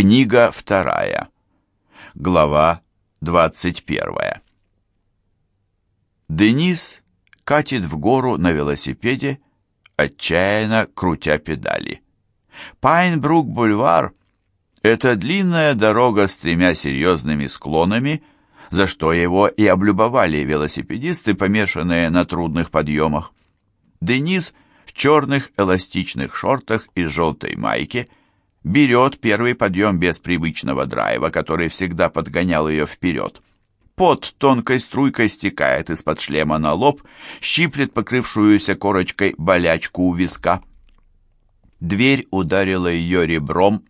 Книга вторая. Глава двадцать первая. Денис катит в гору на велосипеде, отчаянно крутя педали. Пайнбрук-бульвар — это длинная дорога с тремя серьезными склонами, за что его и облюбовали велосипедисты, помешанные на трудных подъемах. Денис в черных эластичных шортах и желтой майке — берет первый подъем без привычного драйва, который всегда подгонял ее вперед. Пот тонкой струйкой стекает из-под шлема на лоб, щиплет покрывшуюся корочкой болячку у виска. Дверь ударила ее ребром.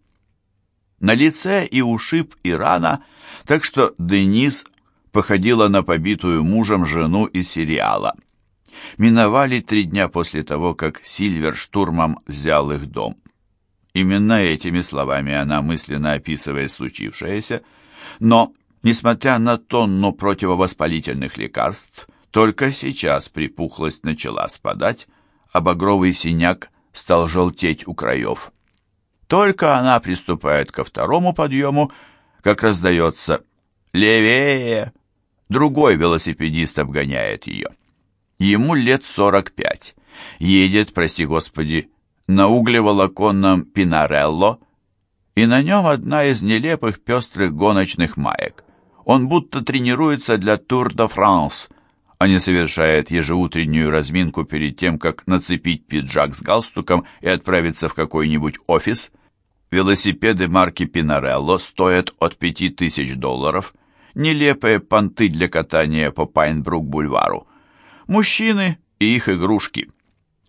На лице и ушиб, и рана, так что Денис походила на побитую мужем жену из сериала. Миновали три дня после того, как Сильвер штурмом взял их дом. Именно этими словами она мысленно описывает случившееся, но, несмотря на тонну противовоспалительных лекарств, только сейчас припухлость начала спадать, а багровый синяк стал желтеть у краев. Только она приступает ко второму подъему, как раздается «Левее!» Другой велосипедист обгоняет ее. Ему лет сорок пять. Едет, прости господи, на углеволоконном Пинарелло, и на нем одна из нелепых пестрых гоночных маек. Он будто тренируется для Тур де Франс, а не совершает ежеутреннюю разминку перед тем, как нацепить пиджак с галстуком и отправиться в какой-нибудь офис. Велосипеды марки Пинарелло стоят от 5000 долларов. Нелепые понты для катания по Пайнбрук-бульвару. Мужчины и их игрушки.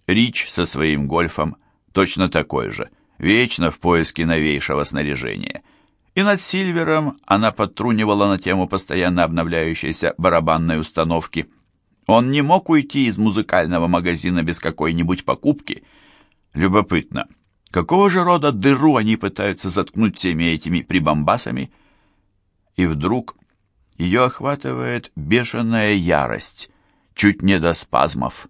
Рич со своим гольфом, точно такой же, вечно в поиске новейшего снаряжения. И над Сильвером она подтрунивала на тему постоянно обновляющейся барабанной установки. Он не мог уйти из музыкального магазина без какой-нибудь покупки. Любопытно, какого же рода дыру они пытаются заткнуть всеми этими прибамбасами? И вдруг ее охватывает бешеная ярость, чуть не до спазмов.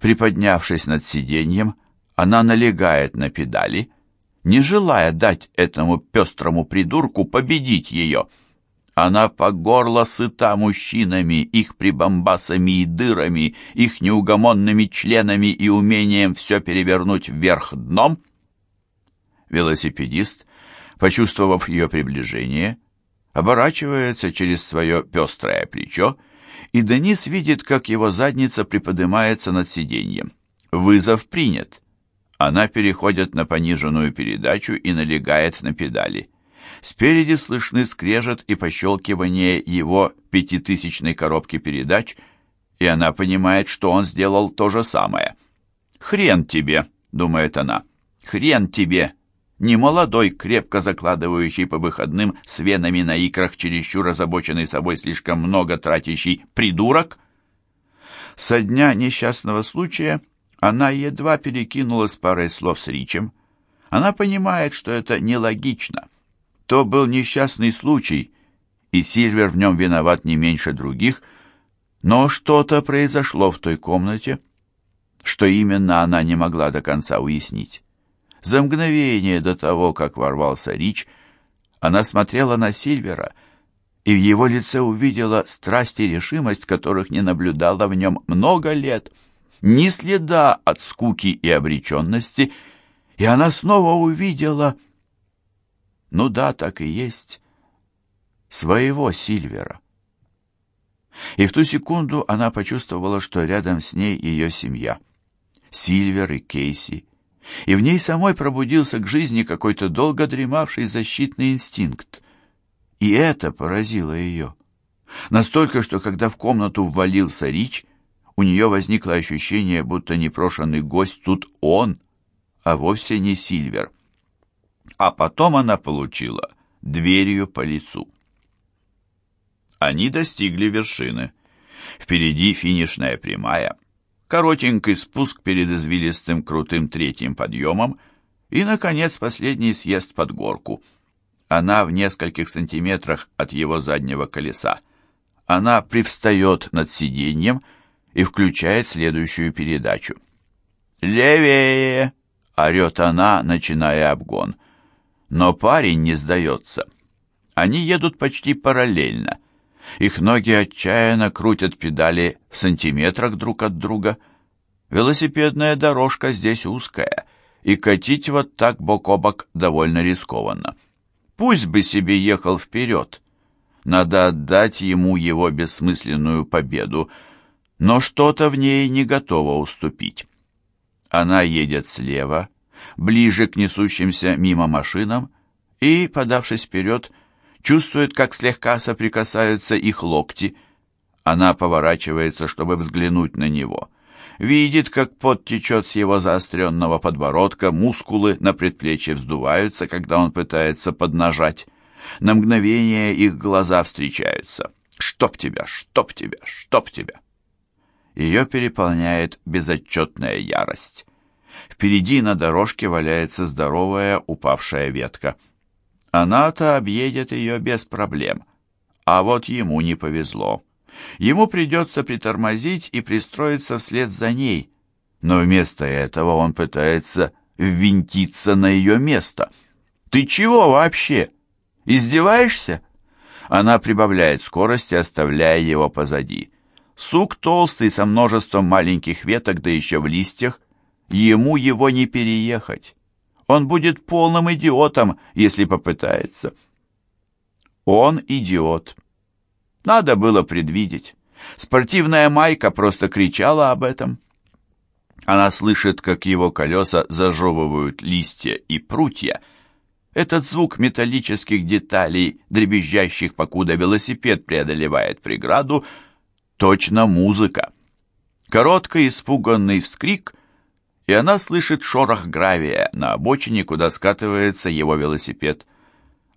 Приподнявшись над сиденьем, она налегает на педали, не желая дать этому пестрому придурку победить ее. Она по горло сыта мужчинами, их прибамбасами и дырами, их неугомонными членами и умением все перевернуть вверх дном. Велосипедист, почувствовав ее приближение, оборачивается через свое пестрое плечо, и Денис видит, как его задница приподнимается над сиденьем. Вызов принят. Она переходит на пониженную передачу и налегает на педали. Спереди слышны скрежет и пощелкивание его пятитысячной коробки передач, и она понимает, что он сделал то же самое. «Хрен тебе!» — думает она. «Хрен тебе!» Не молодой, крепко закладывающий по выходным с венами на икрах, чересчур озабоченный собой слишком много тратящий придурок. Со дня несчастного случая она едва перекинулась парой слов с Ричем. Она понимает, что это нелогично. То был несчастный случай, и Сильвер в нем виноват не меньше других, но что-то произошло в той комнате, что именно она не могла до конца уяснить. За мгновение до того, как ворвался Рич, она смотрела на Сильвера и в его лице увидела страсть и решимость, которых не наблюдала в нем много лет — ни следа от скуки и обреченности, и она снова увидела, ну да, так и есть, своего Сильвера. И в ту секунду она почувствовала, что рядом с ней ее семья, Сильвер и Кейси, и в ней самой пробудился к жизни какой-то долго дремавший защитный инстинкт. И это поразило ее. Настолько, что когда в комнату ввалился Рич, у нее возникло ощущение, будто непрошенный гость тут он, а вовсе не Сильвер. А потом она получила дверью по лицу. Они достигли вершины. Впереди финишная прямая, коротенький спуск перед извилистым крутым третьим подъемом и, наконец, последний съезд под горку. Она в нескольких сантиметрах от его заднего колеса. Она привстает над сиденьем, и включает следующую передачу. «Левее!» — орет она, начиная обгон. Но парень не сдается. Они едут почти параллельно. Их ноги отчаянно крутят педали в сантиметрах друг от друга. Велосипедная дорожка здесь узкая, и катить вот так бок о бок довольно рискованно. Пусть бы себе ехал вперед. Надо отдать ему его бессмысленную победу, но что-то в ней не готово уступить. Она едет слева, ближе к несущимся мимо машинам, и, подавшись вперед, чувствует, как слегка соприкасаются их локти. Она поворачивается, чтобы взглянуть на него. Видит, как пот течет с его заостренного подбородка, мускулы на предплечье вздуваются, когда он пытается поднажать. На мгновение их глаза встречаются. «Чтоб тебя! Чтоб тебя! Чтоб тебя!» Ее переполняет безотчетная ярость. Впереди на дорожке валяется здоровая упавшая ветка. Она-то объедет ее без проблем. А вот ему не повезло. Ему придется притормозить и пристроиться вслед за ней. Но вместо этого он пытается ввинтиться на ее место. «Ты чего вообще? Издеваешься?» Она прибавляет скорости, оставляя его позади. Сук толстый, со множеством маленьких веток, да еще в листьях. Ему его не переехать. Он будет полным идиотом, если попытается. Он идиот. Надо было предвидеть. Спортивная майка просто кричала об этом. Она слышит, как его колеса зажевывают листья и прутья. Этот звук металлических деталей, дребезжащих, покуда велосипед преодолевает преграду, Точно музыка. Короткий испуганный вскрик, и она слышит шорох гравия на обочине, куда скатывается его велосипед.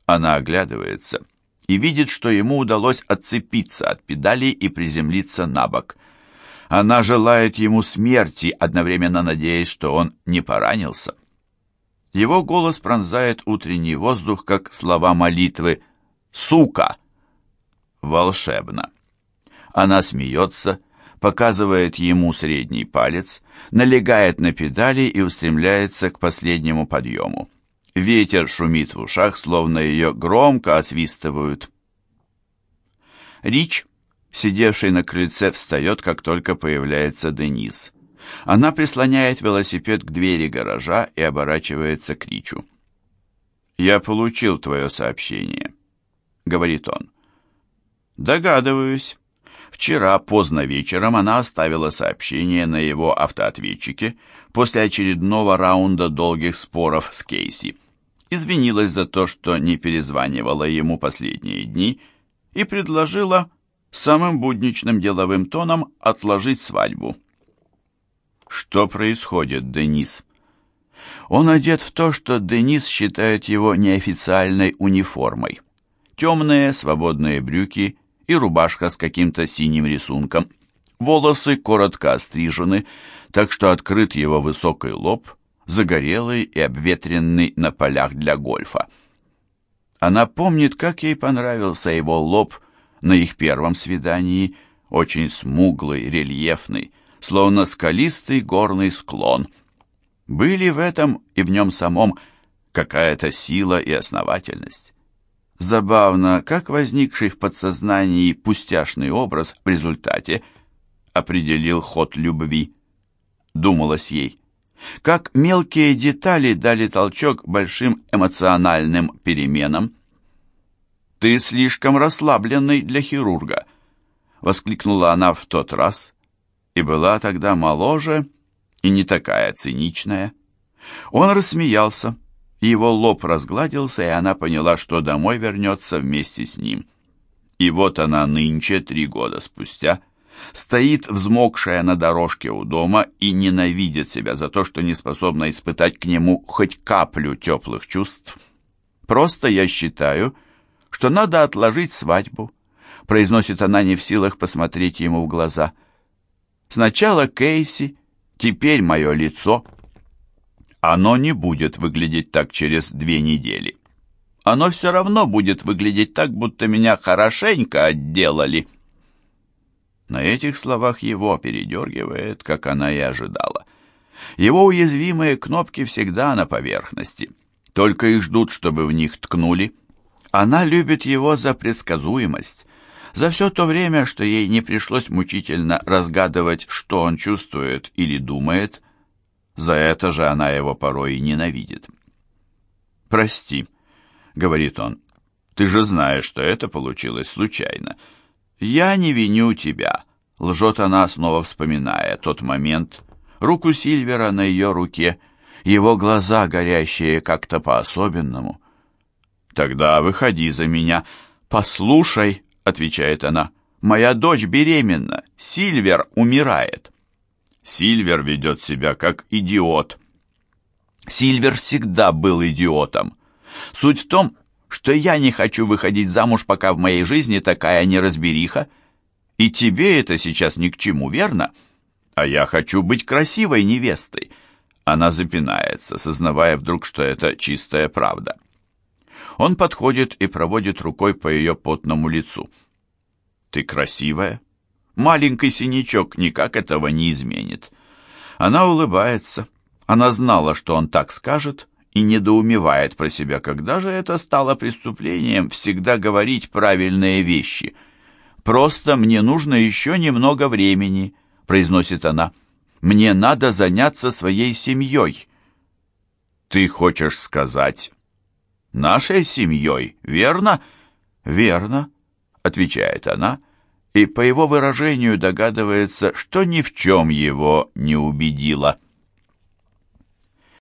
Она оглядывается и видит, что ему удалось отцепиться от педалей и приземлиться на бок. Она желает ему смерти, одновременно надеясь, что он не поранился. Его голос пронзает утренний воздух, как слова молитвы «Сука!» Волшебно. Она смеется, показывает ему средний палец, налегает на педали и устремляется к последнему подъему. Ветер шумит в ушах, словно ее громко освистывают. Рич, сидевший на крыльце, встает, как только появляется Денис. Она прислоняет велосипед к двери гаража и оборачивается к Ричу. «Я получил твое сообщение», — говорит он. «Догадываюсь. Вчера поздно вечером она оставила сообщение на его автоответчике после очередного раунда долгих споров с Кейси. Извинилась за то, что не перезванивала ему последние дни и предложила самым будничным деловым тоном отложить свадьбу. Что происходит, Денис? Он одет в то, что Денис считает его неофициальной униформой. Темные свободные брюки и рубашка с каким-то синим рисунком. Волосы коротко острижены, так что открыт его высокий лоб, загорелый и обветренный на полях для гольфа. Она помнит, как ей понравился его лоб на их первом свидании, очень смуглый, рельефный, словно скалистый горный склон. Были в этом и в нем самом какая-то сила и основательность. Забавно, как возникший в подсознании пустяшный образ в результате определил ход любви. Думалось ей. Как мелкие детали дали толчок большим эмоциональным переменам. «Ты слишком расслабленный для хирурга», — воскликнула она в тот раз, и была тогда моложе и не такая циничная. Он рассмеялся его лоб разгладился, и она поняла, что домой вернется вместе с ним. И вот она нынче, три года спустя, стоит взмокшая на дорожке у дома и ненавидит себя за то, что не способна испытать к нему хоть каплю теплых чувств. «Просто я считаю, что надо отложить свадьбу», произносит она не в силах посмотреть ему в глаза. «Сначала Кейси, теперь мое лицо». Оно не будет выглядеть так через две недели. Оно все равно будет выглядеть так, будто меня хорошенько отделали. На этих словах его передергивает, как она и ожидала. Его уязвимые кнопки всегда на поверхности. только и ждут, чтобы в них ткнули. Она любит его за предсказуемость, за все то время, что ей не пришлось мучительно разгадывать, что он чувствует или думает. За это же она его порой и ненавидит. «Прости», — говорит он, — «ты же знаешь, что это получилось случайно». «Я не виню тебя», — лжет она, снова вспоминая тот момент. Руку Сильвера на ее руке, его глаза, горящие как-то по-особенному. «Тогда выходи за меня. Послушай», — отвечает она, — «моя дочь беременна, Сильвер умирает». Сильвер ведет себя как идиот. Сильвер всегда был идиотом. Суть в том, что я не хочу выходить замуж, пока в моей жизни такая неразбериха. И тебе это сейчас ни к чему, верно? А я хочу быть красивой невестой. Она запинается, сознавая вдруг, что это чистая правда. Он подходит и проводит рукой по ее потному лицу. «Ты красивая?» Маленький синячок никак этого не изменит. Она улыбается. Она знала, что он так скажет, и недоумевает про себя, когда же это стало преступлением всегда говорить правильные вещи. «Просто мне нужно еще немного времени», — произносит она. «Мне надо заняться своей семьей». «Ты хочешь сказать...» «Нашей семьей, верно?» «Верно», — отвечает она, и по его выражению догадывается, что ни в чем его не убедила.